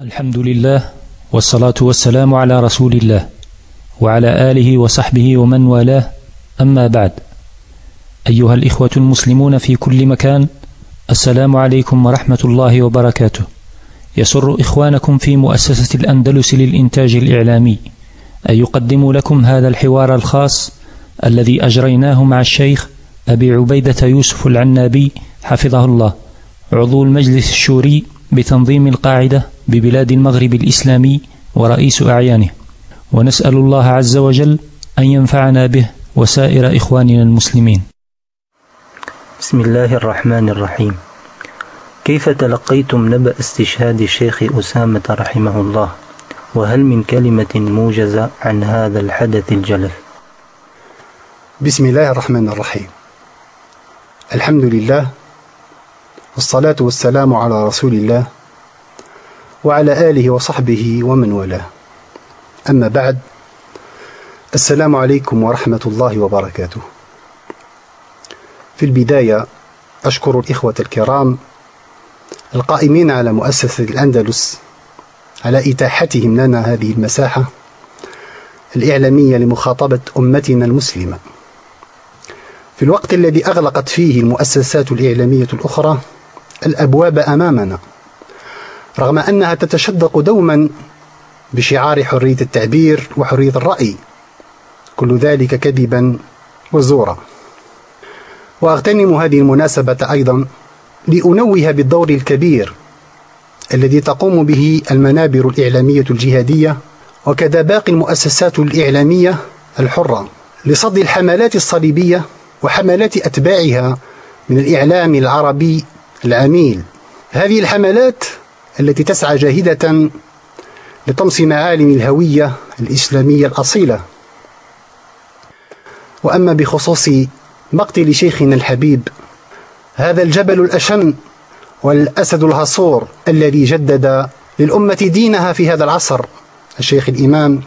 الحمد لله والصلاة والسلام على رسول الله وعلى آله وصحبه ومن والاه. أما بعد أيها الإخوة المسلمون في كل مكان السلام عليكم ورحمة الله وبركاته. يسر إخوانكم في مؤسسة الأندلس للإنتاج الإعلامي أن يقدموا لكم هذا الحوار الخاص الذي أجريناه مع الشيخ أبي عبيدة يوسف العنابي حفظه الله عضو المجلس الشوري بتنظيم القاعدة ببلاد المغرب الإسلامي ورئيس أعيانه. ونسأل الله عز وجل أن ينفعنا به وسائر إخواننا المسلمين. بسم الله الرحمن الرحيم. كيف تلقيتم نبأ استشهاد الشيخ أسامة رحمه الله؟ وهل من كلمة موجزة عن هذا الحدث الجلل بسم الله الرحمن الرحيم. الحمد لله والصلاة والسلام على رسول الله وعلى آله وصحبه ومن والاه. أما بعد السلام عليكم ورحمة الله وبركاته. في البداية أشكر الإخوة الكرام القائمين على مؤسسة الأندلس على إتاحتهم لنا هذه المساحة الإعلامية لمخاطبة أمتنا المسلمة. في الوقت الذي أغلقت فيه المؤسسات الإعلامية الأخرى الأبواب أمامنا رغم أنها تتشدق دوما بشعار حرية التعبير وحرية الرأي. كل ذلك كذبا وزورا. وأغتنم هذه المناسبة أيضا لأنوه بالدور الكبير الذي تقوم به المنابر الإعلامية الجهادية وكذا باقي المؤسسات الإعلامية الحرة لصد الحملات الصليبية وحملات أتباعها من الإعلام العربي العميل هذه الحملات التي تسعى جاهدة لطمس معالم الهوية الإسلامية الأصيلة. وأما بخصوص مقتل شيخنا الحبيب هذا الجبل الأشم والأسد الهصور الذي جدد للأمة دينها في هذا العصر. الشيخ الإمام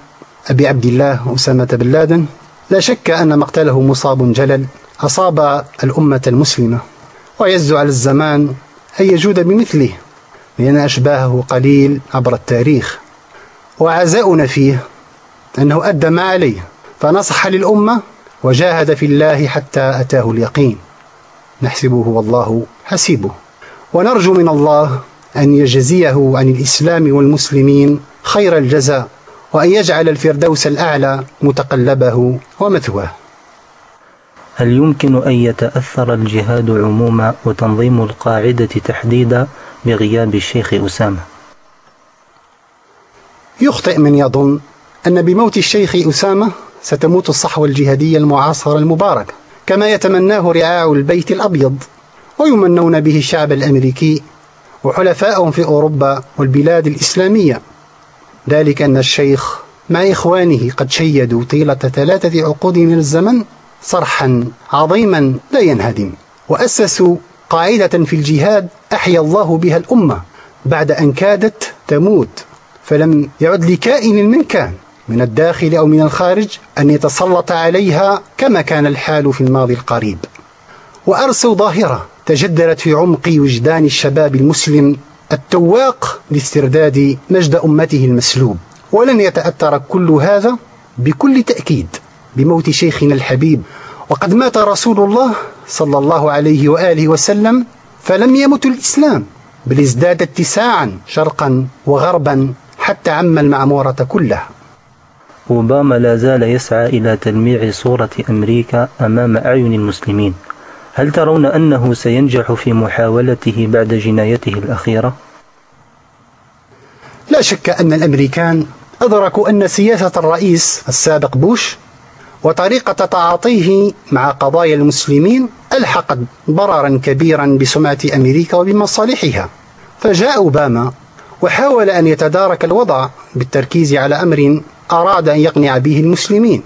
أبي عبد الله أسامة بن لادن لا شك أن مقتله مصاب جلل أصاب الأمة المسلمة. ويز على الزمان أن يجود بمثله. لأن أشباهه قليل عبر التاريخ. وعزاؤنا فيه أنه أدى ما عليه فنصح للأمة وجاهد في الله حتى أتاه اليقين. نحسبه والله حسيبه. ونرجو من الله أن يجزيه عن الإسلام والمسلمين خير الجزاء وأن يجعل الفردوس الأعلى متقلبه ومثواه. هل يمكن أن يتأثر الجهاد عموما وتنظيم القاعدة تحديدا؟ بغياب الشيخ أسامة. يخطئ من يظن أن بموت الشيخ أسامة ستموت الصحوة الجهادية المعاصرة المباركة كما يتمناه رعاع البيت الأبيض ويمنون به الشعب الأمريكي وحلفائهم في أوروبا والبلاد الإسلامية. ذلك أن الشيخ مع إخوانه قد شيدوا طيلة ثلاثة عقود من الزمن صرحا عظيما لا ينهدم وأسسوا قاعدة في الجهاد أحيا الله بها الأمة بعد أن كادت تموت فلم يعد لكائن من كان من الداخل أو من الخارج أن يتسلط عليها كما كان الحال في الماضي القريب. وأرسوا ظاهرة تجدرت في عمق وجدان الشباب المسلم التواق لاسترداد مجد أمته المسلوب. ولن يتأثر كل هذا بكل تأكيد بموت شيخنا الحبيب. وقد مات رسول الله صلى الله عليه وآله وسلم فلم يمت الإسلام بل ازداد اتساعا شرقا وغربا حتى عم المعمورة كلها أوباما لا زال يسعى إلى تلميع صورة أمريكا أمام أعين المسلمين هل ترون أنه سينجح في محاولته بعد جنايته الأخيرة؟ لا شك أن الأمريكان أدركوا أن سياسة الرئيس السابق بوش وطريقة تعاطيه مع قضايا المسلمين ألحقت ضررا كبيرا بسمعة أمريكا وبمصالحها. فجاء أوباما وحاول أن يتدارك الوضع بالتركيز على أمر أراد أن يقنع به المسلمين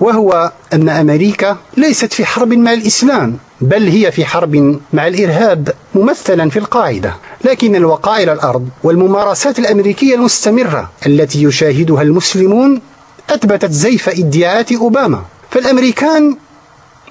وهو أن أمريكا ليست في حرب مع الإسلام بل هي في حرب مع الإرهاب ممثلا في القاعدة. لكن الوقائع الأرض والممارسات الأمريكية المستمرة التي يشاهدها المسلمون أثبتت زيف ادعاءات أوباما. فالأمريكان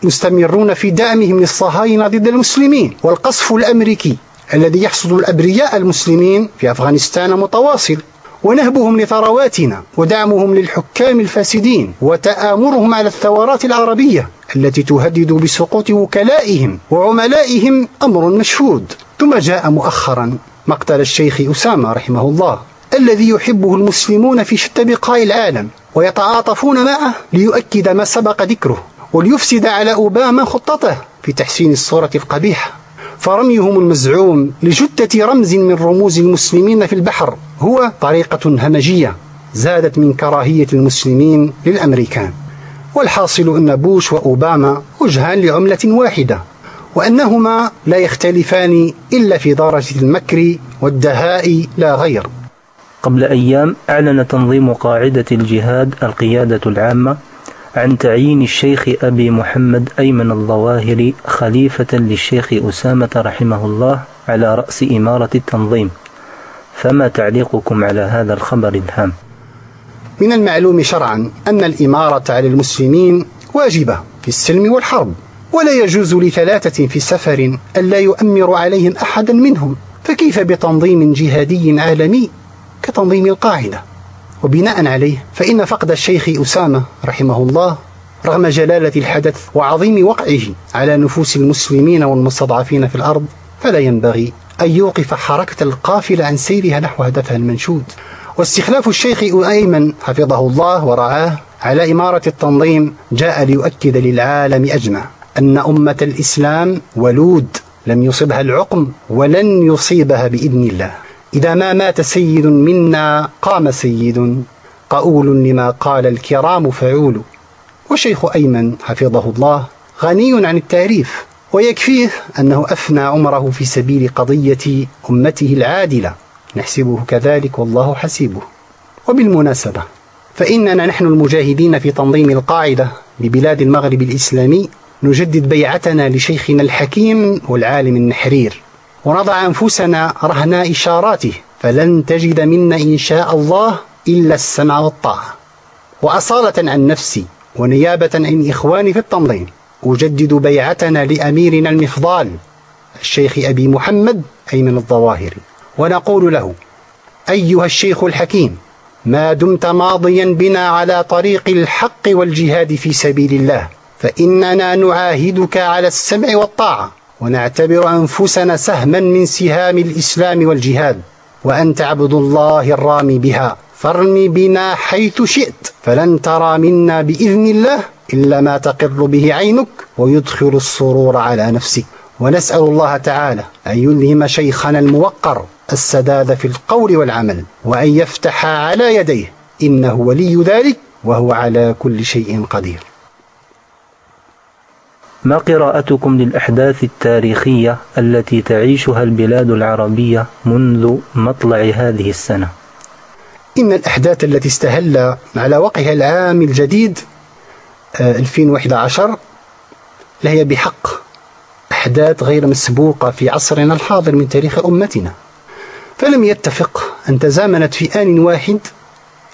مستمرون في دعمهم للصهاينة ضد المسلمين والقصف الأمريكي الذي يحصد الأبرياء المسلمين في أفغانستان متواصل ونهبهم لثرواتنا ودعمهم للحكام الفاسدين وتآمرهم على الثورات العربية التي تهدد بسقوط وكلائهم وعملائهم أمر مشهود. ثم جاء مؤخرا مقتل الشيخ أسامة رحمه الله الذي يحبه المسلمون في شتى بقاع العالم. ويتعاطفون معه ليؤكد ما سبق ذكره وليفسد على أوباما خطته في تحسين الصورة القبيحة فرميهم المزعوم لجتة رمز من رموز المسلمين في البحر. هو طريقة همجية زادت من كراهية المسلمين للأمريكان. والحاصل أن بوش وأوباما وجهان لعملة واحدة وأنهما لا يختلفان إلا في درجة المكر والدهاء لا غير. قبل أيام أعلن تنظيم قاعدة الجهاد القيادة العامة عن تعيين الشيخ أبي محمد أيمن الظواهري خليفة للشيخ أسامة رحمه الله على رأس إمارة التنظيم. فما تعليقكم على هذا الخبر الهام؟ من المعلوم شرعا أن الإمارة على المسلمين واجبة في السلم والحرب ولا يجوز لثلاثة في سفر ألا يؤمر عليهم أحدا منهم. فكيف بتنظيم جهادي عالمي كتنظيم القاعدة وبناء عليه فإن فقد الشيخ أسامة رحمه الله رغم جلالة الحدث وعظيم وقعه على نفوس المسلمين والمستضعفين في الأرض فلا ينبغي أن يوقف حركة القافلة عن سيرها نحو هدفها المنشود. واستخلاف الشيخ أيمن حفظه الله ورعاه على إمارة التنظيم جاء ليؤكد للعالم أجمع أن أمة الإسلام ولود لم يصبها العقم ولن يصيبها بإذن الله. إذا ما مات سيد منا قام سيد قؤول لما قال الكرام فعول. وشيخ أيمن حفظه الله غني عن التعريف ويكفيه أنه أفنى عمره في سبيل قضية أمته العادلة. نحسبه كذلك والله حسيبه. وبالمناسبة فإننا نحن المجاهدين في تنظيم القاعدة ببلاد المغرب الإسلامي نجدد بيعتنا لشيخنا الحكيم والعالم النحرير. ونضع أنفسنا رهن إشاراته فلن تجد منا إن شاء الله إلا السمع والطاعة. وأصالة عن نفسي ونيابة عن إخواني في التنظيم أجدد بيعتنا لأميرنا المفضال الشيخ أبي محمد أيمن الظواهري ونقول له أيها الشيخ الحكيم ما دمت ماضيا بنا على طريق الحق والجهاد في سبيل الله فإننا نعاهدك على السمع والطاعة. ونعتبر أنفسنا سهما من سهام الإسلام والجهاد وأنت عبد الله الرامي بها. فارمي بنا حيث شئت فلن ترى منا بإذن الله إلا ما تقر به عينك ويدخل السرور على نفسك. ونسأل الله تعالى أن يلهم شيخنا الموقر السداد في القول والعمل وأن يفتح على يديه إنه ولي ذلك وهو على كل شيء قدير. ما قراءتكم للأحداث التاريخية التي تعيشها البلاد العربية منذ مطلع هذه السنة؟ إن الأحداث التي استهل على وقعها العام الجديد 2011 آه، لهي بحق. أحداث غير مسبوقة في عصرنا الحاضر من تاريخ أمتنا. فلم يتفق أن تزامنت في آن واحد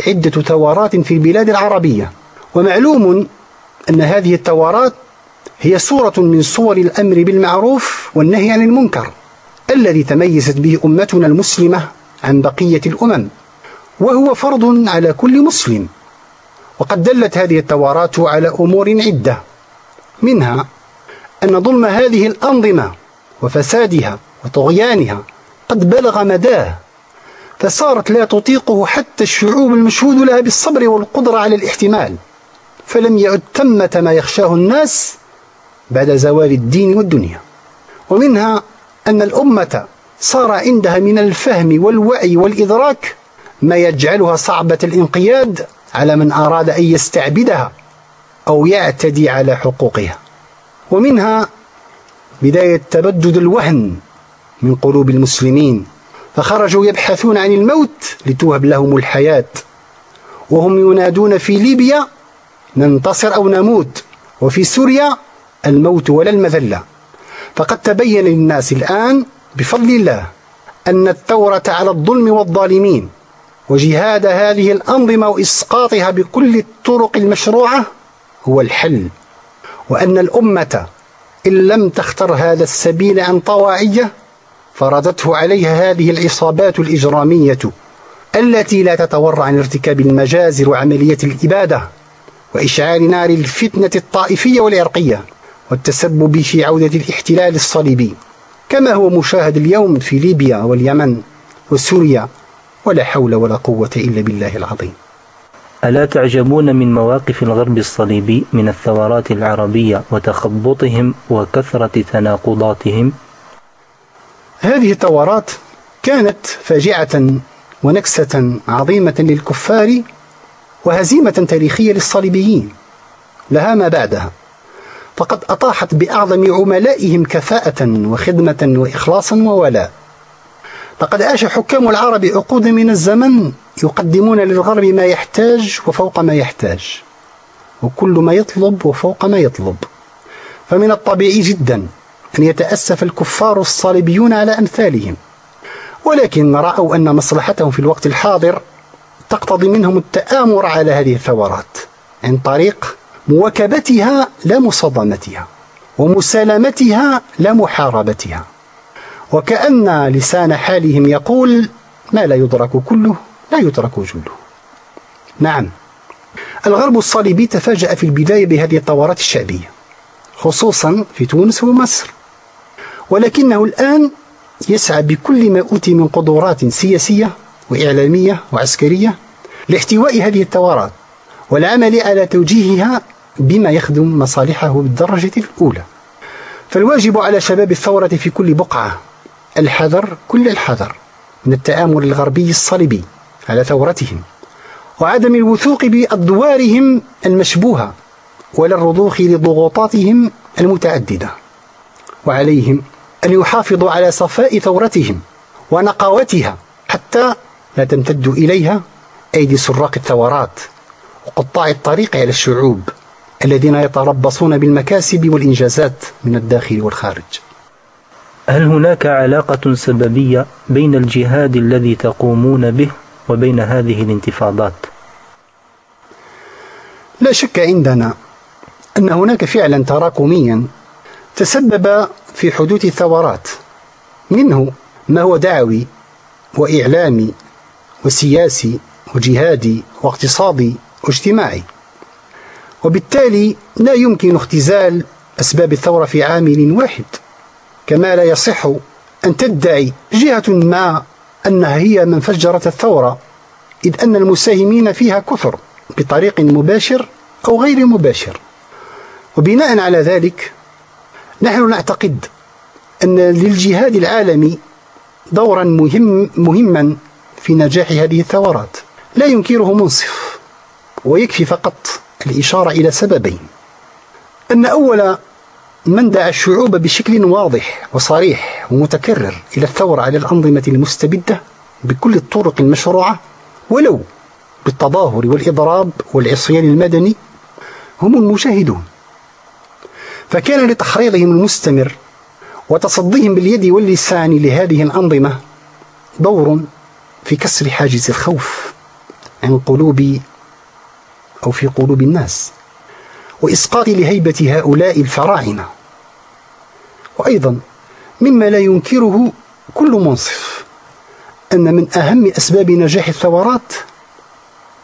عدة ثورات في البلاد العربية. ومعلوم أن هذه الثورات هي صورة من صور الأمر بالمعروف والنهي عن المنكر الذي تميزت به أمتنا المسلمة عن بقية الأمم وهو فرض على كل مسلم. وقد دلت هذه الثورات على أمور عدة منها أن ظلم هذه الأنظمة وفسادها وطغيانها قد بلغ مداه فصارت لا تطيقه حتى الشعوب المشهود لها بالصبر والقدرة على الاحتمال فلم يعد ثمة ما يخشاه الناس بعد زوال الدين والدنيا. ومنها أن الأمة صار عندها من الفهم والوعي والإدراك ما يجعلها صعبة الانقياد على من أراد أن يستعبدها أو يعتدي على حقوقها. ومنها بداية تبدد الوهن من قلوب المسلمين فخرجوا يبحثون عن الموت لتوهب لهم الحياة. وهم ينادون في ليبيا ننتصر أو نموت وفي سوريا الموت ولا المذلة. فقد تبين للناس الآن بفضل الله أن الثورة على الظلم والظالمين وجهاد هذه الأنظمة وإسقاطها بكل الطرق المشروعة هو الحل. وأن الأمة إن لم تختر هذا السبيل عن طواعية فرضته عليها هذه العصابات الإجرامية التي لا تتورع عن ارتكاب المجازر وعملية الإبادة وإشعال نار الفتنة الطائفية والعرقية. والتسبب في عودة الاحتلال الصليبي كما هو مشاهد اليوم في ليبيا واليمن وسوريا ولا حول ولا قوة إلا بالله العظيم ألا تعجبون من مواقف الغرب الصليبي من الثورات العربية وتخبطهم وكثرة تناقضاتهم؟ هذه الثورات كانت فاجعة ونكسة عظيمة للكفار وهزيمة تاريخية للصليبيين لها ما بعدها فقد أطاحت بأعظم عملائهم كفاءة وخدمة وإخلاصا وولاء. لقد عاش حكام العرب عقود من الزمن يقدمون للغرب ما يحتاج وفوق ما يحتاج وكل ما يطلب وفوق ما يطلب. فمن الطبيعي جدا أن يتأسف الكفار الصليبيون على أمثالهم ولكن رأوا أن مصلحتهم في الوقت الحاضر تقتضي منهم التآمر على هذه الثورات عن طريق مواكبتها لا مصادمتها ومسالمتها لا محاربتها وكأن لسان حالهم يقول ما لا يدرك كله لا يترك جله. نعم. الغرب الصليبي تفاجأ في البداية بهذه الثورات الشعبية خصوصا في تونس ومصر. ولكنه الآن يسعى بكل ما أوتي من قدرات سياسية وإعلامية وعسكرية لاحتواء هذه الثورات والعمل على توجيهها بما يخدم مصالحه بالدرجة الأولى. فالواجب على شباب الثورة في كل بقعة الحذر كل الحذر من التآمر الغربي الصليبي على ثورتهم وعدم الوثوق بأدوارهم المشبوهة ولا الرضوخ لضغوطاتهم المتعددة. وعليهم أن يحافظوا على صفاء ثورتهم ونقاوتها حتى لا تمتد إليها أيدي سراق الثورات وقطاع الطريق على الشعوب. الذين يتربصون بالمكاسب والإنجازات من الداخل والخارج. هل هناك علاقة سببية بين الجهاد الذي تقومون به وبين هذه الانتفاضات؟ لا شك عندنا أن هناك فعلا تراكميا تسبب في حدوث الثورات. منه ما هو دعوي وإعلامي وسياسي وجهادي واقتصادي واجتماعي. وبالتالي لا يمكن اختزال أسباب الثورة في عامل واحد. كما لا يصح أن تدعي جهة ما أنها هي من فجرت الثورة إذ أن المساهمين فيها كثر بطريق مباشر أو غير مباشر. وبناء على ذلك نحن نعتقد أن للجهاد العالمي دورا مهم مهما في نجاح هذه الثورات. لا ينكره منصف ويكفي فقط الإشارة إلى سببين. أن أول من دعا الشعوب بشكل واضح وصريح ومتكرر إلى الثورة على الأنظمة المستبدة بكل الطرق المشروعة ولو بالتظاهر والإضراب والعصيان المدني هم المشاهدون. فكان لتحريضهم المستمر وتصديهم باليد واللسان لهذه الأنظمة دور في كسر حاجز الخوف عن قلوب أو في قلوب الناس وإسقاط لهيبة هؤلاء الفراعنة. وأيضا مما لا ينكره كل منصف أن من أهم أسباب نجاح الثورات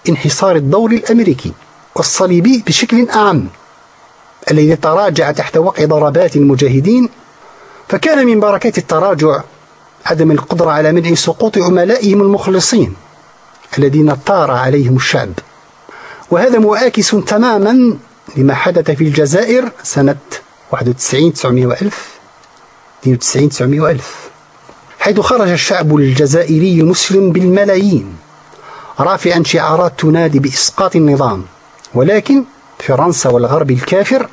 انحصار الدور الأمريكي والصليبي بشكل أعم الذي تراجع تحت وقع ضربات المجاهدين. فكان من بركات التراجع عدم القدرة على منع سقوط عملائهم المخلصين الذين طار عليهم الشعب. وهذا معاكس تماما لما حدث في الجزائر سنة 91 900 وألف 92 900 وألف حيث خرج الشعب الجزائري المسلم بالملايين. رافعا شعارات تنادي بإسقاط النظام. ولكن فرنسا والغرب الكافر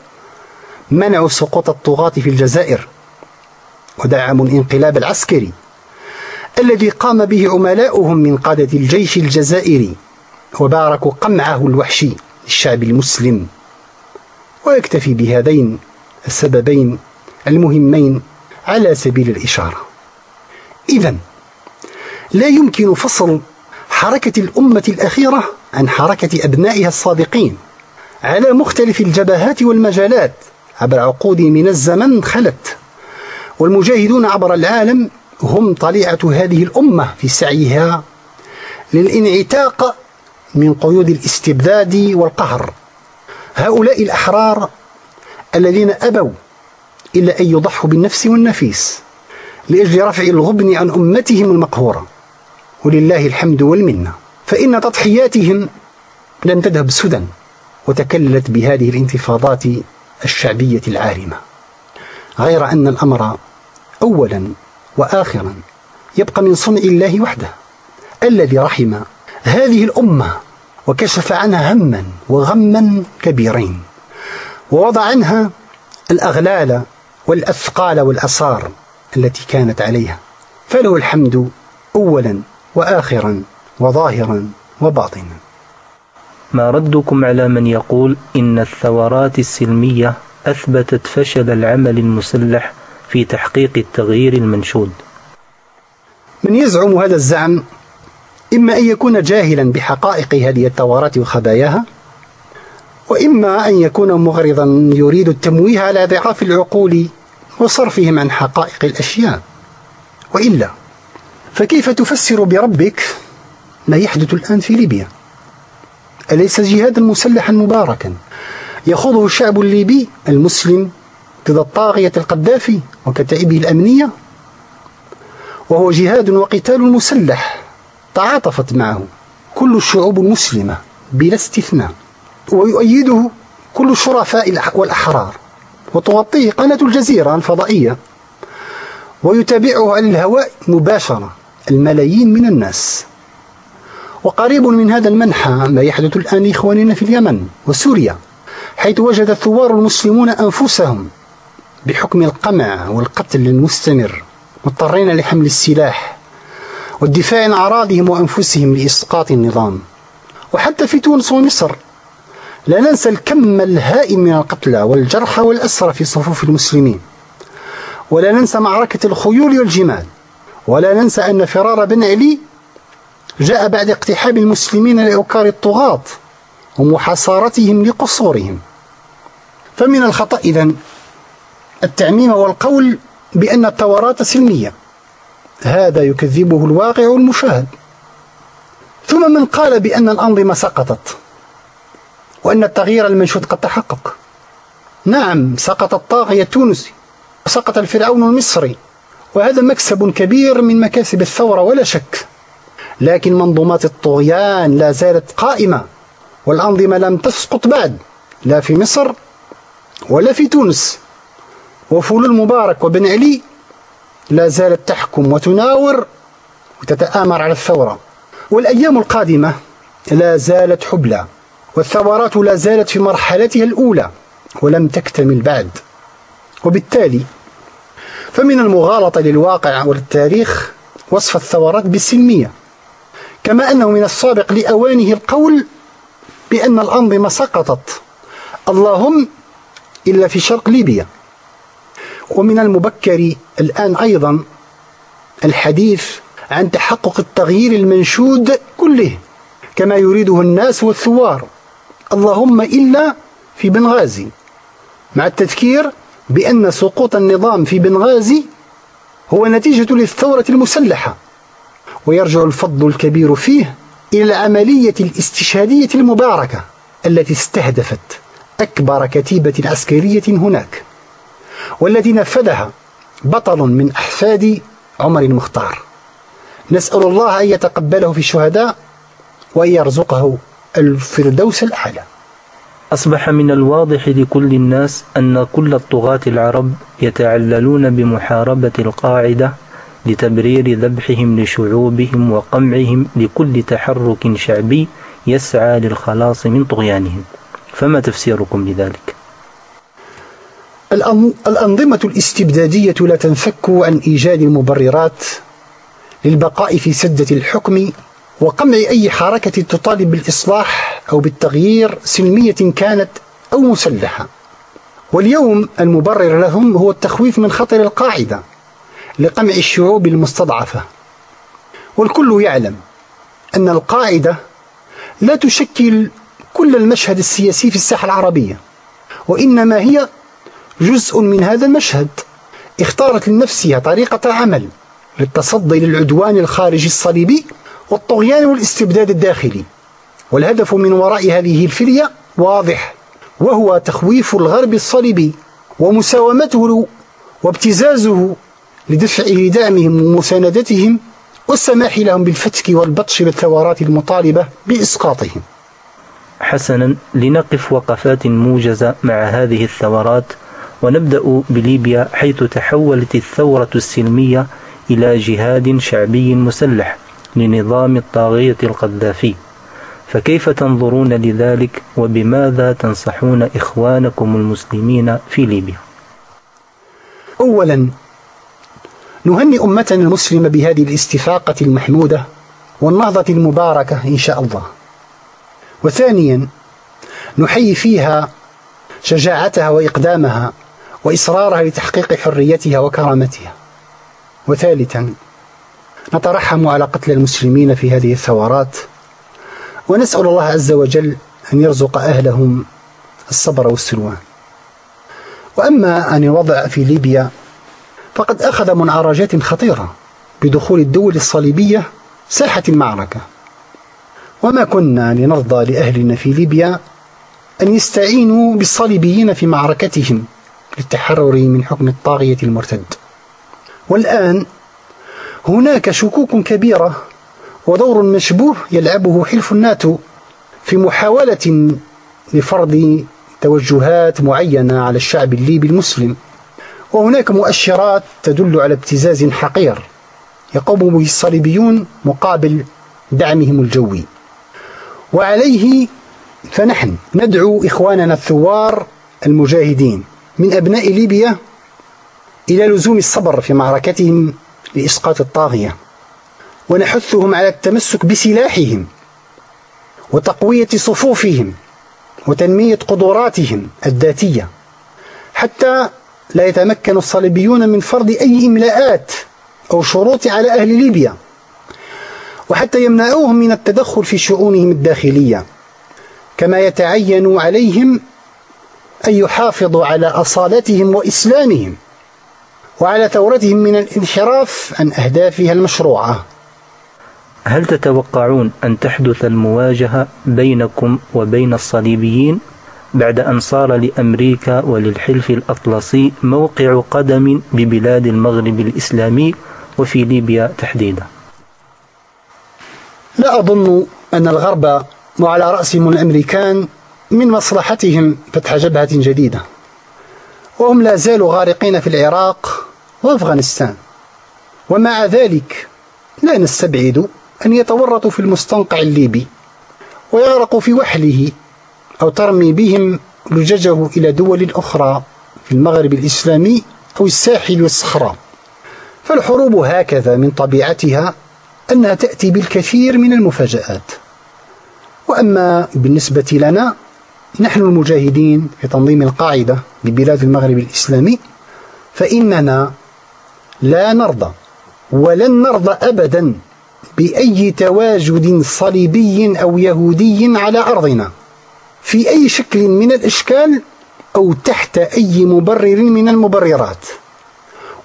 منعوا سقوط الطغاة في الجزائر ودعموا الانقلاب العسكري الذي قام به عملاؤهم من قادة الجيش الجزائري. وباركوا قمعه الوحشي للشعب المسلم ويكتفي بهذين السببين المهمين على سبيل الإشارة. إذا لا يمكن فصل حركة الأمة الأخيرة عن حركة أبنائها الصادقين على مختلف الجبهات والمجالات عبر عقود من الزمن خلت والمجاهدون عبر العالم هم طليعة هذه الأمة في سعيها للانعتاق من قيود الاستبداد والقهر. هؤلاء الأحرار الذين أبوا إلا أن يضحوا بالنفس والنفيس لأجل رفع الغبن عن أمتهم المقهورة. ولله الحمد والمنة. فإن تضحياتهم لم تذهب سدى وتكللت بهذه الانتفاضات الشعبية العارمة. غير أن الأمر أولا وآخرا يبقى من صنع الله وحده الذي رحم هذه الأمة وكشف عنها هما وغما كبيرين ووضع عنها الأغلال والأثقال والأصار التي كانت عليها. فله الحمد أولا وآخرا وظاهرا وباطنا. ما ردكم على من يقول إن الثورات السلمية أثبتت فشل العمل المسلح في تحقيق التغيير المنشود؟ من يزعم هذا الزعم إما أن يكون جاهلا بحقائق هذه الثورات وخباياها وإما أن يكون مغرضا يريد التمويه على ضعاف العقول وصرفهم عن حقائق الأشياء. وإلا فكيف تفسر بربك ما يحدث الآن في ليبيا؟ أليس جهادا مسلحا مباركا؟ يخوضه الشعب الليبي المسلم ضد الطاغية القذافي وكتائبه الأمنية؟ وهو جهاد وقتال مسلح. تعاطفت معه. كل الشعوب المسلمة بلا استثناء. ويؤيده كل الشرفاء والأحرار. وتغطيه قناة الجزيرة الفضائية. ويتابعه على الهواء مباشرة. الملايين من الناس. وقريب من هذا المنحى ما يحدث الآن إخواننا في اليمن وسوريا حيث وجد الثوار المسلمون أنفسهم بحكم القمع والقتل المستمر مضطرين لحمل السلاح والدفاع عن أعراضهم وأنفسهم لإسقاط النظام. وحتى في تونس ومصر لا ننسى الكم الهائل من القتلى والجرحى والأسرى في صفوف المسلمين. ولا ننسى معركة الخيول والجمال. ولا ننسى أن فرار بن علي جاء بعد اقتحام المسلمين لأوكار الطغاة ومحاصرتهم لقصورهم. فمن الخطأ إذن التعميم والقول بأن الثورات سلمية. هذا يكذبه الواقع المشاهد ثم من قال بأن الأنظمة سقطت وأن التغيير المنشود قد تحقق. نعم سقط الطاغية التونسي وسقط الفرعون المصري وهذا مكسب كبير من مكاسب الثورة ولا شك. لكن منظومات الطغيان لا زالت قائمة والأنظمة لم تسقط بعد لا في مصر ولا في تونس. وفول المبارك وبن علي لا زالت تحكم وتناور وتتآمر على الثورة. والأيام القادمة لا زالت حبلى والثورات لا زالت في مرحلتها الأولى ولم تكتمل بعد. وبالتالي فمن المغالطة للواقع وللتاريخ وصف الثورات بالسلمية كما أنه من السابق لأوانه القول بأن الأنظمة سقطت. اللهم إلا في شرق ليبيا. ومن المبكر الآن أيضا الحديث عن تحقق التغيير المنشود كله كما يريده الناس والثوار. اللهم إلا في بنغازي. مع التذكير بأن سقوط النظام في بنغازي هو نتيجة للثورة المسلحة ويرجع الفضل الكبير فيه إلى العملية الاستشهادية المباركة التي استهدفت أكبر كتيبة عسكرية هناك. والذي نفذها بطل من أحفاد عمر المختار. نسأل الله أن يتقبله في الشهداء وأن يرزقه الفردوس الأعلى. أصبح من الواضح لكل الناس أن كل الطغاة العرب يتعللون بمحاربة القاعدة لتبرير ذبحهم لشعوبهم وقمعهم لكل تحرك شعبي يسعى للخلاص من طغيانهم. فما تفسيركم لذلك؟ الأنظمة الاستبدادية لا تنفك عن إيجاد المبررات للبقاء في سدة الحكم وقمع أي حركة تطالب بالإصلاح أو بالتغيير سلمية كانت أو مسلحة. واليوم المبرر لهم هو التخويف من خطر القاعدة لقمع الشعوب المستضعفة. والكل يعلم أن القاعدة لا تشكل كل المشهد السياسي في الساحة العربية وإنما هي جزء من هذا المشهد. اختارت لنفسها طريقة عمل للتصدي للعدوان الخارجي الصليبي والطغيان والاستبداد الداخلي. والهدف من وراء هذه الفرية واضح وهو تخويف الغرب الصليبي ومساومته وابتزازه لدفعه لدعمهم ومساندتهم والسماح لهم بالفتك والبطش بالثورات المطالبة بإسقاطهم. حسنا لنقف وقفات موجزة مع هذه الثورات ونبدأ بليبيا حيث تحولت الثورة السلمية إلى جهاد شعبي مسلح لنظام الطاغية القذافي. فكيف تنظرون لذلك وبماذا تنصحون إخوانكم المسلمين في ليبيا؟ أولا نهنئ أمتنا المسلمة بهذه الاستفاقة المحمودة والنهضة المباركة إن شاء الله. وثانيا نحيي فيها شجاعتها وإقدامها. وإصرارها لتحقيق حريتها وكرامتها. وثالثا نترحم على قتل المسلمين في هذه الثورات ونسأل الله عز وجل أن يرزق أهلهم الصبر والسلوان. وأما عن الوضع في ليبيا فقد أخذ منعرجات خطيرة بدخول الدول الصليبية ساحة المعركة وما كنا لنرضى لأهلنا في ليبيا أن يستعينوا بالصليبيين في معركتهم. للتحرر من حكم الطاغية المرتد. والآن هناك شكوك كبيرة ودور مشبوه يلعبه حلف الناتو في محاولة لفرض توجهات معينة على الشعب الليبي المسلم. وهناك مؤشرات تدل على ابتزاز حقير يقوم به الصليبيون مقابل دعمهم الجوي. وعليه فنحن ندعو إخواننا الثوار المجاهدين. من أبناء ليبيا إلى لزوم الصبر في معركتهم لإسقاط الطاغية. ونحثهم على التمسك بسلاحهم وتقوية صفوفهم وتنمية قدراتهم الذاتية حتى لا يتمكن الصليبيون من فرض أي إملاءات أو شروط على أهل ليبيا وحتى يمنعوهم من التدخل في شؤونهم الداخلية كما يتعين عليهم أن يحافظوا على أصالتهم وإسلامهم وعلى ثورتهم من الانحراف عن أهدافها المشروعة. هل تتوقعون أن تحدث المواجهة بينكم وبين الصليبيين بعد أن صار لأمريكا وللحلف الأطلسي موقع قدم ببلاد المغرب الإسلامي وفي ليبيا تحديدا؟ لا أظن أن الغرب وعلى رأسهم الأمريكان من مصلحتهم فتح جبهة جديدة. وهم لا زالوا غارقين في العراق وأفغانستان. ومع ذلك لا نستبعد أن يتورطوا في المستنقع الليبي ويغرقوا في وحله أو ترمي بهم لججه إلى دول أخرى في المغرب الإسلامي أو الساحل والصحراء. فالحروب هكذا من طبيعتها أنها تأتي بالكثير من المفاجآت. وأما بالنسبة لنا نحن المجاهدين في تنظيم القاعدة ببلاد المغرب الإسلامي فإننا لا نرضى ولن نرضى أبدا بأي تواجد صليبي أو يهودي على أرضنا. في أي شكل من الأشكال أو تحت أي مبرر من المبررات.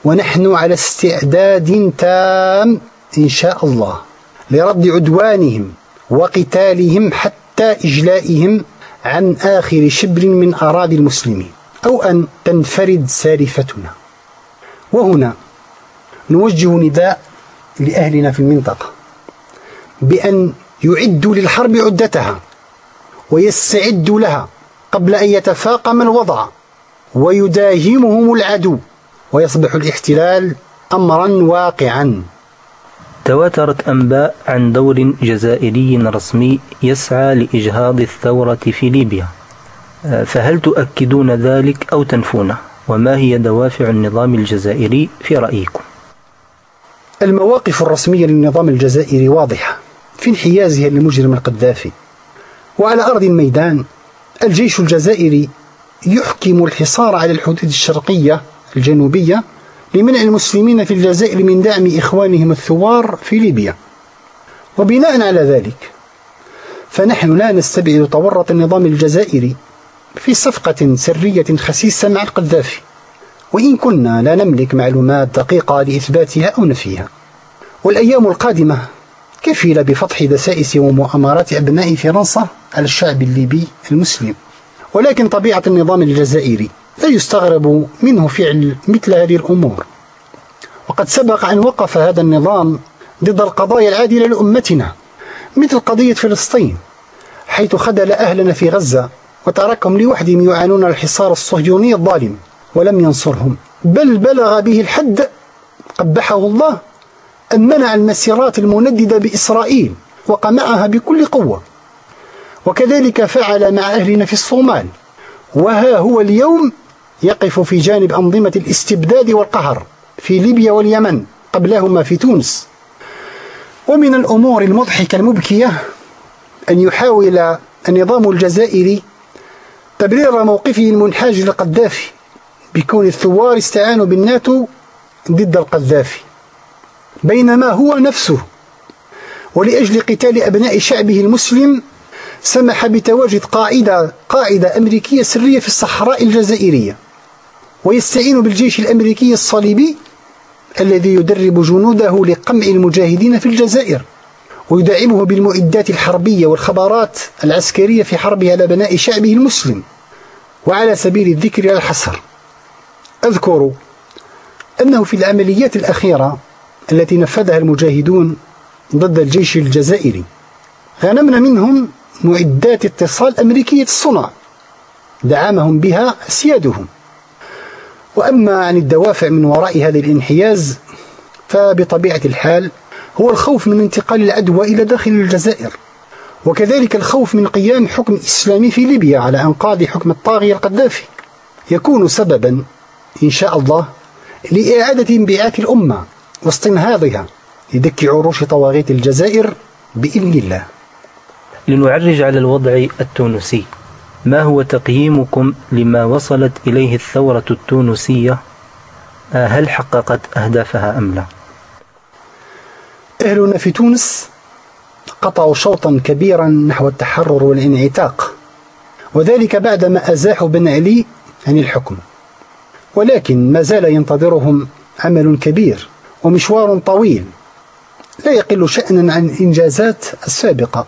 ونحن على استعداد تام إن شاء الله لرد عدوانهم وقتالهم حتى إجلائهم عن آخر شبر من أراضي المسلمين أو أن تنفرد سالفتنا. وهنا نوجه نداء لأهلنا في المنطقة بأن يعدوا للحرب عدتها ويستعدوا لها قبل أن يتفاقم الوضع ويداهمهم العدو ويصبح الاحتلال أمرا واقعا. تواترت أنباء عن دور جزائري رسمي يسعى لإجهاض الثورة في ليبيا. فهل تؤكدون ذلك أو تنفونه وما هي دوافع النظام الجزائري في رأيكم؟ المواقف الرسمية للنظام الجزائري واضحة في انحيازها للمجرم القذافي. وعلى أرض الميدان الجيش الجزائري يحكم الحصار على الحدود الشرقية الجنوبية لمنع المسلمين في الجزائر من دعم إخوانهم الثوار في ليبيا. وبناء على ذلك فنحن لا نستبعد تورط النظام الجزائري في صفقة سرية خسيسة مع القذافي. وإن كنا لا نملك معلومات دقيقة لإثباتها أو نفيها. والأيام القادمة كفيلة بفتح دسائس ومؤامرات أبناء فرنسا على الشعب الليبي المسلم. ولكن طبيعة النظام الجزائري لا يستغرب منه فعل مثل هذه الأمور. وقد سبق أن وقف هذا النظام ضد القضايا العادلة لأمتنا مثل قضية فلسطين حيث خذل أهلنا في غزة وتركهم لوحدهم يعانون الحصار الصهيوني الظالم ولم ينصرهم. بل بلغ به الحد قبحه الله أن منع المسيرات المنددة بإسرائيل وقمعها بكل قوة. وكذلك فعل مع أهلنا في الصومال. وها هو اليوم يقف في جانب أنظمة الاستبداد والقهر في ليبيا واليمن قبلهما في تونس. ومن الأمور المضحكة المبكية أن يحاول النظام الجزائري تبرير موقفه المنحاز للقذافي بكون الثوار استعانوا بالناتو ضد القذافي بينما هو نفسه ولأجل قتال أبناء شعبه المسلم سمح بتواجد قاعدة قاعدة أمريكية سرية في الصحراء الجزائرية. ويستعين بالجيش الأمريكي الصليبي الذي يدرب جنوده لقمع المجاهدين في الجزائر ويدعمه بالمعدات الحربية والخبرات العسكرية في حربه على بناء شعبه المسلم وعلى سبيل الذكر على الحصر. أذكر أنه في العمليات الأخيرة التي نفذها المجاهدون ضد الجيش الجزائري غنمنا منهم معدات اتصال أمريكية الصنع دعمهم بها أسيادهم وأما عن الدوافع من وراء هذا الانحياز فبطبيعة الحال هو الخوف من انتقال العدوى إلى داخل الجزائر. وكذلك الخوف من قيام حكم إسلامي في ليبيا على أنقاض حكم الطاغية القذافي. يكون سببا إن شاء الله لإعادة انبعاث الأمة واستنهاضها لدك عروش طواغيت الجزائر بإذن الله. لنعرج على الوضع التونسي. ما هو تقييمكم لما وصلت إليه الثورة التونسية هل حققت أهدافها أم لا؟ أهلنا في تونس قطعوا شوطا كبيرا نحو التحرر والانعتاق وذلك بعدما أزاحوا بن علي عن الحكم ولكن ما زال ينتظرهم عمل كبير ومشوار طويل لا يقل شأنا عن الإنجازات السابقة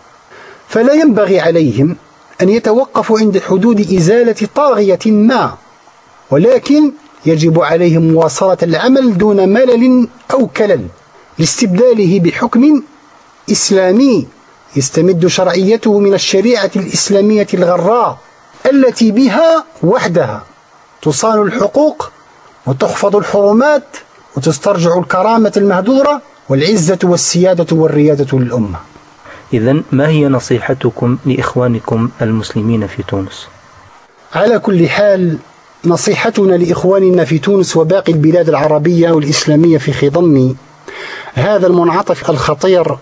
فلا ينبغي عليهم أن يتوقفوا عند حدود إزالة طاغية ما ولكن يجب عليهم مواصلة العمل دون ملل أو كلل لاستبداله بحكم إسلامي يستمد شرعيته من الشريعة الإسلامية الغراء التي بها وحدها. تصان الحقوق وتخفض الحرمات وتسترجع الكرامة المهدورة والعزة والسيادة والريادة للأمة. إذا ما هي نصيحتكم لإخوانكم المسلمين في تونس؟ على كل حال نصيحتنا لإخواننا في تونس وباقي البلاد العربية والإسلامية في خضم هذا المنعطف الخطير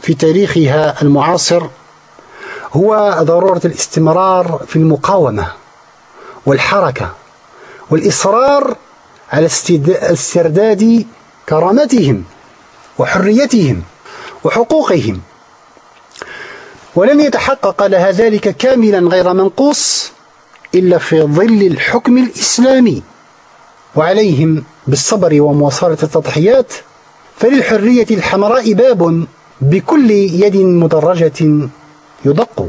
في تاريخها المعاصر هو ضرورة الاستمرار في المقاومة والحركة والإصرار على استرداد كرامتهم وحريتهم وحقوقهم ولن يتحقق لها ذلك كاملا غير منقوص إلا في ظل الحكم الإسلامي. وعليهم بالصبر ومواصلة التضحيات فللحرية الحمراء باب بكل يد مدرجة يدق.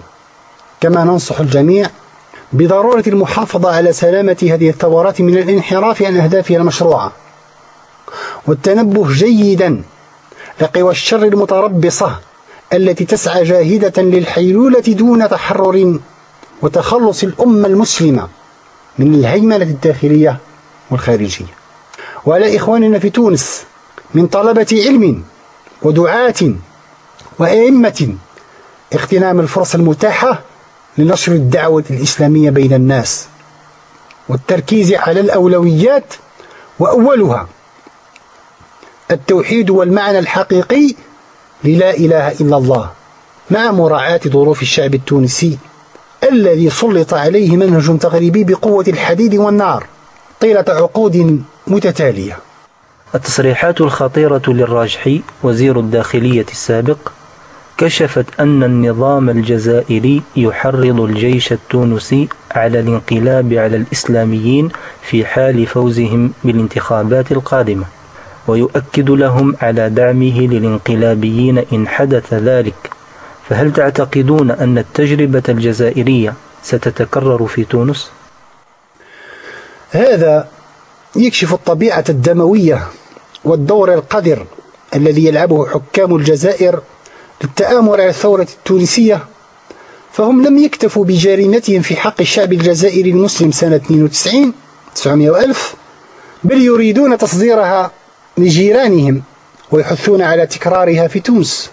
كما ننصح الجميع بضرورة المحافظة على سلامة هذه الثورات من الانحراف عن أهدافها المشروعة. والتنبه جيدا لقوى الشر المتربصة التي تسعى جاهدة للحيلولة دون تحرر وتخلص الأمة المسلمة من الهيمنة الداخلية والخارجية. وعلى إخواننا في تونس من طلبة علم ودعاة وأئمة اغتنام الفرصة المتاحة لنشر الدعوة الإسلامية بين الناس والتركيز على الأولويات وأولها التوحيد والمعنى الحقيقي للا إله إلا الله. مع مراعاة ظروف الشعب التونسي الذي سلط عليه منهج تغريبي بقوة الحديد والنار طيلة عقود متتالية. التصريحات الخطيرة للراجحي وزير الداخلية السابق كشفت أن النظام الجزائري يحرض الجيش التونسي على الانقلاب على الإسلاميين في حال فوزهم بالانتخابات القادمة. ويؤكد لهم على دعمه للانقلابيين إن حدث ذلك فهل تعتقدون أن التجربة الجزائرية ستتكرر في تونس؟ هذا يكشف الطبيعة الدموية والدور القذر الذي يلعبه حكام الجزائر للتآمر على الثورة التونسية فهم لم يكتفوا بجريمتهم في حق الشعب الجزائري المسلم سنة 92 900 ألف بل يريدون تصديرها لجيرانهم ويحثون على تكرارها في تونس.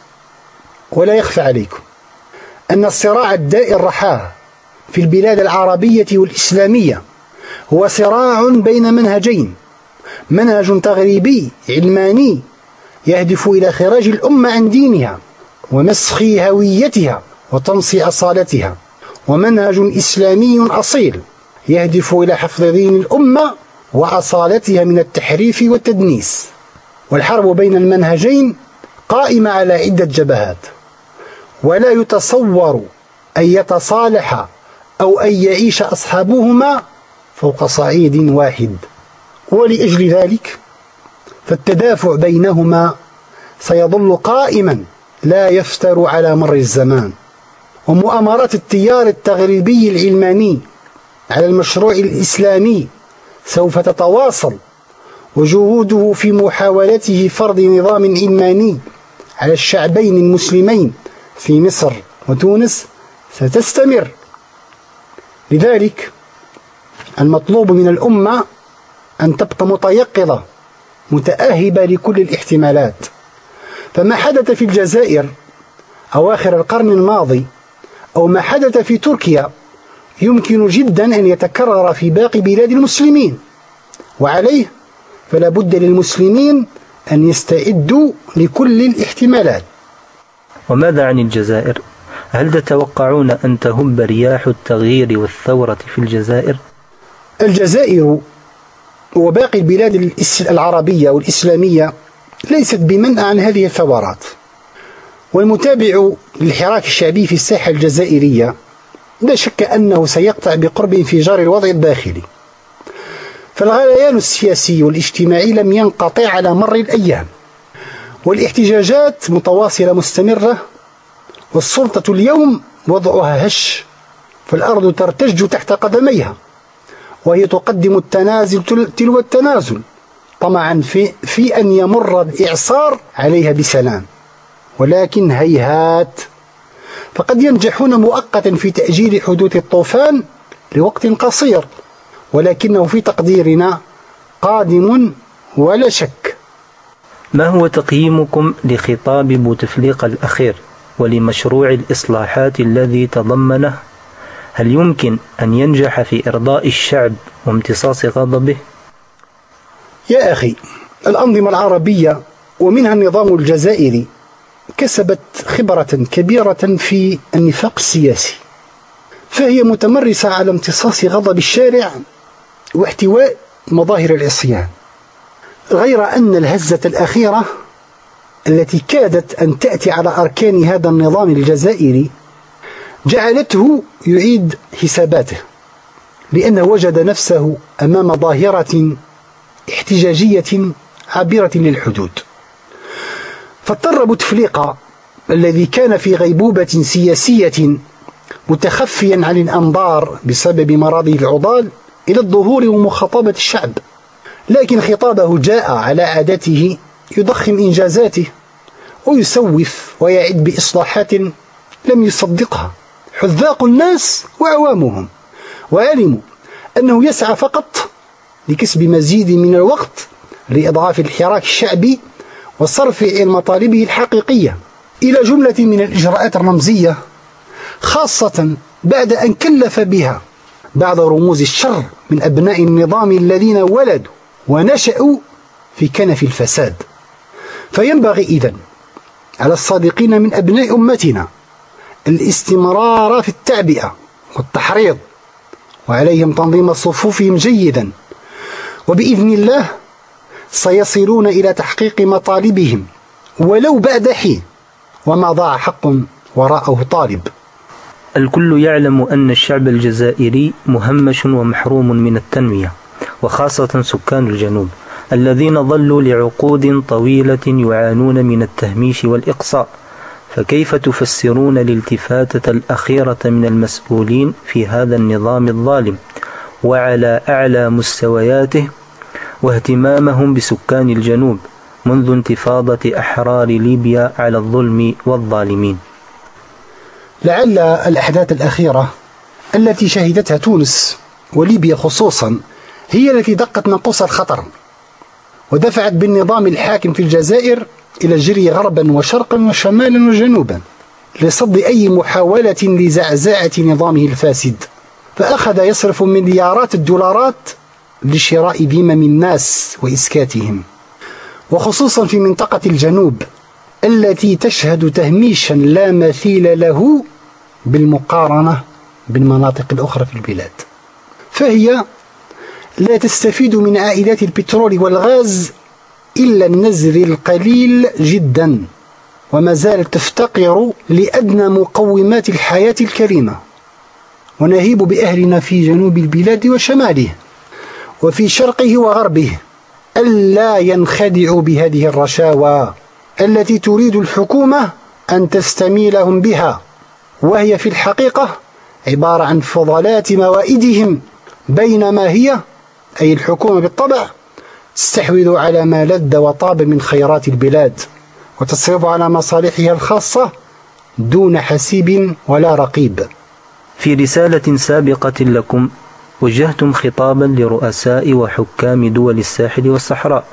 ولا يخفى عليكم أن الصراع الدائر رحاه في البلاد العربية والإسلامية هو صراع بين منهجين. منهج تغريبي علماني يهدف إلى خراج الأمة عن دينها ومسخ هويتها وطمس أصالتها ومنهج إسلامي أصيل يهدف إلى حفظ دين الأمة وأصالتها من التحريف والتدنيس. والحرب بين المنهجين قائمة على عدة جبهات. ولا يتصور أن يتصالح أو أن يعيش أصحابهما فوق صعيد واحد. ولأجل ذلك فالتدافع بينهما سيظل قائما لا يفتر على مر الزمان. ومؤامرات التيار التغريبي العلماني على المشروع الإسلامي سوف تتواصل وجهوده في محاولته فرض نظام علماني على الشعبين المسلمين في مصر وتونس ستستمر. لذلك المطلوب من الأمة أن تبقى متيقظة متأهبة لكل الاحتمالات. فما حدث في الجزائر أواخر القرن الماضي أو ما حدث في تركيا يمكن جدا أن يتكرر في باقي بلاد المسلمين وعليه فلا بد للمسلمين أن يستعدوا لكل الاحتمالات وماذا عن الجزائر؟ هل تتوقعون أن تهب رياح التغيير والثورة في الجزائر؟ الجزائر وباقي البلاد العربية والإسلامية ليست بمنأى عن هذه الثورات والمتابع للحراك الشعبي في الساحة الجزائرية لا شك أنه سيقطع بقرب انفجار الوضع الداخلي فالغليان السياسي والاجتماعي لم ينقطع على مر الأيام والاحتجاجات متواصلة مستمرة والسلطة اليوم وضعها هش فالأرض ترتج تحت قدميها وهي تقدم التنازل تلو التنازل طمعا في, في أن يمر الإعصار عليها بسلام ولكن هيهات. فقد ينجحون مؤقتا في تأجيل حدوث الطوفان لوقت قصير. ولكنه في تقديرنا قادم ولا شك ما هو تقييمكم لخطاب بوتفليقة الأخير ولمشروع الإصلاحات الذي تضمنه هل يمكن أن ينجح في إرضاء الشعب وامتصاص غضبه؟ يا أخي الأنظمة العربية ومنها النظام الجزائري كسبت خبرة كبيرة في النفاق السياسي فهي متمرسة على امتصاص غضب الشارع واحتواء مظاهر العصيان. غير أن الهزة الأخيرة التي كادت أن تأتي على أركان هذا النظام الجزائري جعلته يعيد حساباته لأنه وجد نفسه أمام ظاهرة احتجاجية عابرة للحدود. فاضطر بوتفليقة الذي كان في غيبوبة سياسية متخفيا عن الأنظار بسبب مرضه العضال إلى الظهور ومخاطبة الشعب. لكن خطابه جاء على عادته يضخم إنجازاته ويسوف ويعد بإصلاحات لم يصدقها. حذاق الناس وعوامهم وعلموا أنه يسعى فقط لكسب مزيد من الوقت لإضعاف الحراك الشعبي وصرف مطالبه الحقيقية. إلى جملة من الإجراءات الرمزية خاصة بعد أن كلف بها. بعض رموز الشر من أبناء النظام الذين ولدوا ونشأوا في كنف الفساد. فينبغي إذن على الصادقين من أبناء أمتنا الاستمرار في التعبئة والتحريض وعليهم تنظيم صفوفهم جيدا. وبإذن الله سيصلون إلى تحقيق مطالبهم ولو بعد حين وما ضاع حق وراءه طالب. الكل يعلم أن الشعب الجزائري مهمش ومحروم من التنمية وخاصة سكان الجنوب الذين ظلوا لعقود طويلة يعانون من التهميش والإقصاء. فكيف تفسرون الالتفاتة الأخيرة من المسؤولين في هذا النظام الظالم وعلى أعلى مستوياته واهتمامهم بسكان الجنوب منذ انتفاضة أحرار ليبيا على الظلم والظالمين؟ لعل الأحداث الأخيرة التي شهدتها تونس وليبيا خصوصا هي التي دقت ناقوس الخطر ودفعت بالنظام الحاكم في الجزائر إلى الجري غربا وشرقا وشمالا وجنوبا لصد أي محاولة لزعزعة نظامه الفاسد. فأخذ يصرف مليارات الدولارات لشراء ذمم الناس وإسكاتهم وخصوصا في منطقة الجنوب. التي تشهد تهميشا لا مثيل له بالمقارنة بالمناطق الأخرى في البلاد. فهي لا تستفيد من عائدات البترول والغاز إلا النزر القليل جدا وما زالت تفتقر لأدنى مقومات الحياة الكريمة. ونهيب بأهلنا في جنوب البلاد وشماله وفي شرقه وغربه ألا ينخدعوا بهذه الرشاوى. التي تريد الحكومة أن تستميلهم بها وهي في الحقيقة عبارة عن فضلات موائدهم بينما هي أي الحكومة بالطبع تستحوذ على ما لذ وطاب من خيرات البلاد وتصرف على مصالحها الخاصة دون حسيب ولا رقيب. في رسالة سابقة لكم وجهتم خطابا لرؤساء وحكام دول الساحل والصحراء.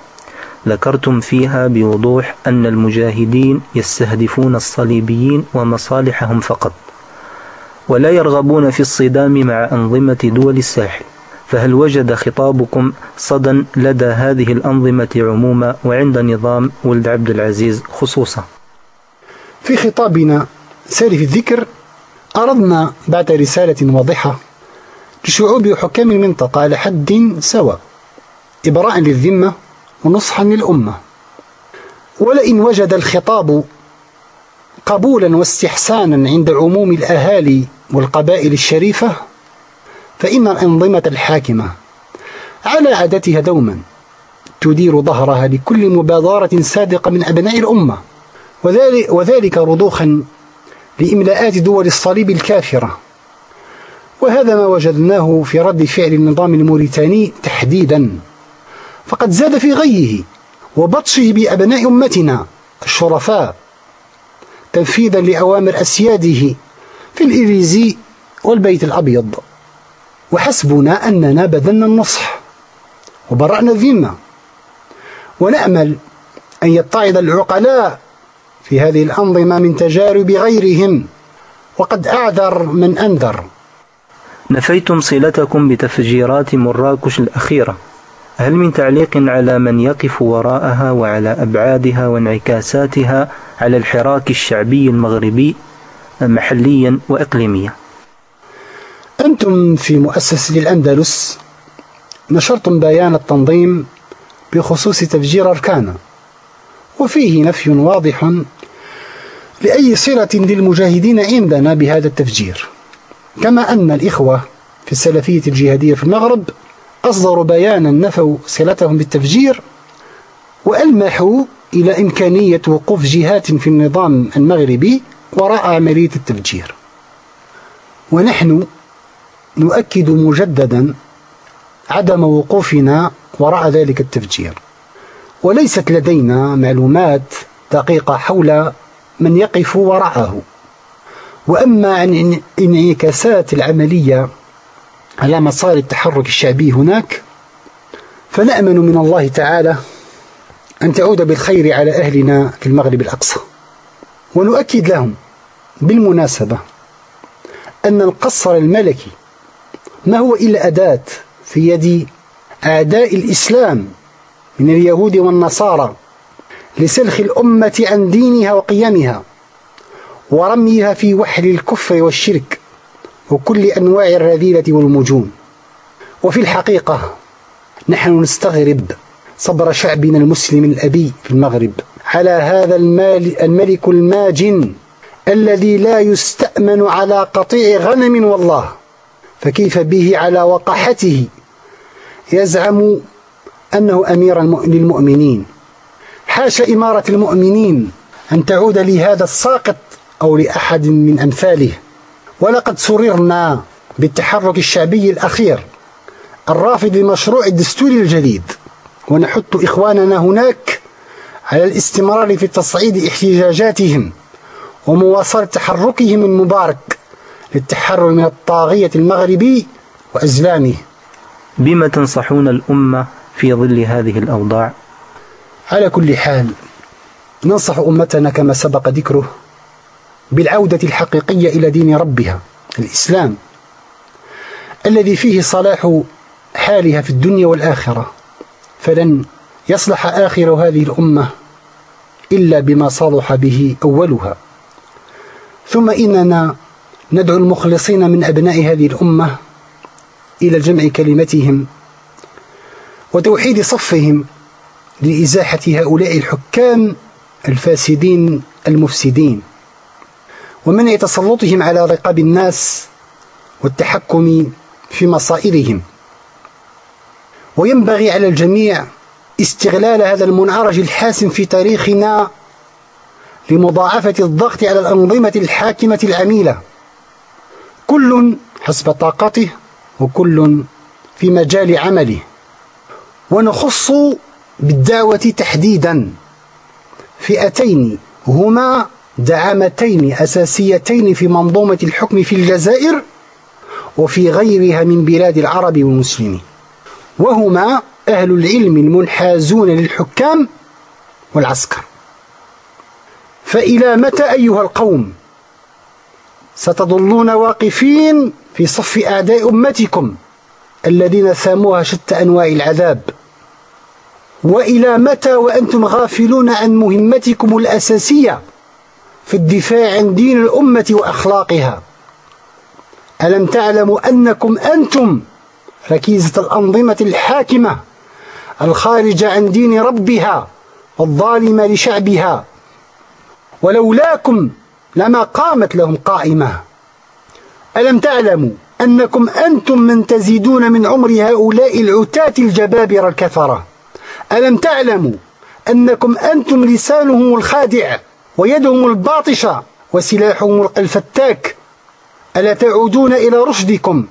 ذكرتم فيها بوضوح أن المجاهدين يستهدفون الصليبيين ومصالحهم فقط ولا يرغبون في الصدام مع أنظمة دول الساحل. فهل وجد خطابكم صدى لدى هذه الأنظمة عموما وعند نظام ولد عبد العزيز خصوصا؟ في خطابنا سالف الذكر أردنا بعد رسالة واضحة لشعوب حكام المنطقة على حد سواء إبراء للذمة ونصحا للأمة. ولئن وجد الخطاب قبولا واستحسانا عند عموم الأهالي والقبائل الشريفة فإن الأنظمة الحاكمة على عادتها دوما تدير ظهرها لكل مبادرة صادقة من أبناء الأمة وذلك, وذلك رضوخا لإملاءات دول الصليب الكافرة. وهذا ما وجدناه في رد فعل النظام الموريتاني تحديدا. فقد زاد في غيه وبطشه بأبناء أمتنا الشرفاء تنفيذا لأوامر أسياده في الإليزي والبيت الأبيض. وحسبنا أننا بذلنا النصح وبرأنا الذمة. ونأمل أن يتعظ العقلاء في هذه الأنظمة من تجارب غيرهم. وقد أعذر من أنذر. نفيتم صلتكم بتفجيرات مراكش الأخيرة. هل من تعليق على من يقف وراءها وعلى أبعادها وانعكاساتها على الحراك الشعبي المغربي محليا وإقليميا؟ أنتم في مؤسسة الأندلس نشرتم بيان التنظيم بخصوص تفجير أركانا وفيه نفي واضح لأي صلة للمجاهدين عندنا بهذا التفجير. كما أن الإخوة في السلفية الجهادية في المغرب أصدروا بيانا نفوا صلتهم بالتفجير وألمحوا إلى إمكانية وقوف جهات في النظام المغربي وراء عملية التفجير. ونحن نؤكد مجددا عدم وقوفنا وراء ذلك التفجير. وليست لدينا معلومات دقيقة حول من يقف وراءه. وأما عن انعكاسات العملية على مسار التحرك الشعبي هناك فنأمن من الله تعالى أن تعود بالخير على أهلنا في المغرب الأقصى. ونؤكد لهم بالمناسبة أن القصر الملكي ما هو إلا أداة في يد أعداء الإسلام من اليهود والنصارى لسلخ الأمة عن دينها وقيمها ورميها في وحل الكفر والشرك. وكل أنواع الرذيلة والمجون. وفي الحقيقة نحن نستغرب صبر شعبنا المسلم الأبي في المغرب على هذا الملك الماجن الذي لا يستأمن على قطيع غنم والله. فكيف به على وقحته يزعم أنه أمير للمؤمنين. حاش إمارة المؤمنين أن تعود لهذا الساقط أو لأحد من أمثاله. ولقد سررنا بالتحرك الشعبي الأخير الرافض لمشروع الدستور الجديد. ونحث إخواننا هناك على الاستمرار في تصعيد احتجاجاتهم ومواصلة تحركهم المبارك للتحرر من الطاغية المغربي وأزلامه. بما تنصحون الأمة في ظل هذه الأوضاع؟ على كل حال ننصح أمتنا كما سبق ذكره. بالعودة الحقيقية إلى دين ربها الإسلام الذي فيه صلاح حالها في الدنيا والآخرة. فلن يصلح آخر هذه الأمة إلا بما صلح به أولها. ثم إننا ندعو المخلصين من أبناء هذه الأمة إلى جمع كلمتهم وتوحيد صفهم لإزاحة هؤلاء الحكام الفاسدين المفسدين. ومنع تسلطهم على رقاب الناس والتحكم في مصائرهم. وينبغي على الجميع استغلال هذا المنعرج الحاسم في تاريخنا لمضاعفة الضغط على الأنظمة الحاكمة العميلة. كل حسب طاقته وكل في مجال عمله. ونخص بالدعوة تحديدا. فئتين هما دعامتين أساسيتين في منظومة الحكم في الجزائر وفي غيرها من بلاد العرب والمسلمين. وهما أهل العلم المنحازون للحكام والعسكر. فإلى متى أيها القوم ستظلون واقفين في صف أعداء أمتكم الذين ساموها شتى أنواع العذاب؟ وإلى متى وأنتم غافلون عن مهمتكم الأساسية في الدفاع عن دين الأمة وأخلاقها. ألم تعلموا أنكم أنتم ركيزة الأنظمة الحاكمة الخارجة عن دين ربها والظالمة لشعبها؟ ولولاكم لما قامت لهم قائمة. ألم تعلموا أنكم أنتم من تزيدون من عمر هؤلاء العتاة الجبابرة الكثرة؟ ألم تعلموا أنكم أنتم لسانهم الخادع ويدهم الباطشة وسلاحهم الفتاك ألا تعودون إلى رشدكم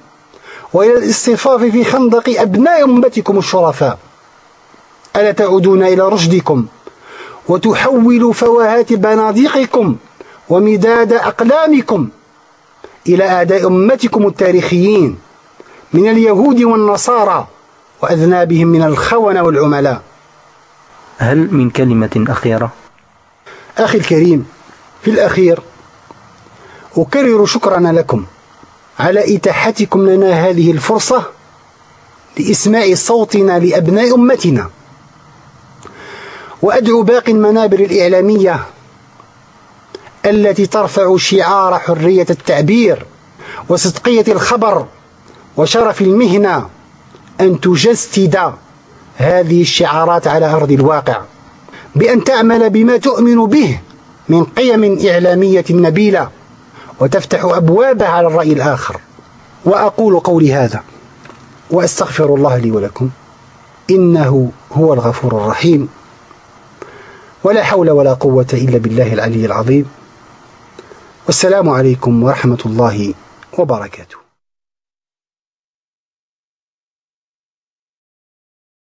وإلى الاصطفاف في خندق أبناء أمتكم الشرفاء؟ ألا تعودون إلى رشدكم وتحولوا فواهات بنادقكم ومداد أقلامكم إلى أعداء أمتكم التاريخيين من اليهود والنصارى وأذنابهم من الخونة والعملاء؟ هل من كلمة أخيرة؟ أخي الكريم في الأخير أكرر شكرنا لكم على إتاحتكم لنا هذه الفرصة لإسماع صوتنا لأبناء أمتنا. وأدعو باقي المنابر الإعلامية التي ترفع شعار حرية التعبير وصدقية الخبر وشرف المهنة أن تجسد هذه الشعارات على أرض الواقع. بأن تعمل بما تؤمن به من قيم إعلامية نبيلة وتفتح أبوابها على الرأي الآخر. وأقول قولي هذا وأستغفر الله لي ولكم. إنه هو الغفور الرحيم. ولا حول ولا قوة إلا بالله العلي العظيم. والسلام عليكم ورحمة الله وبركاته.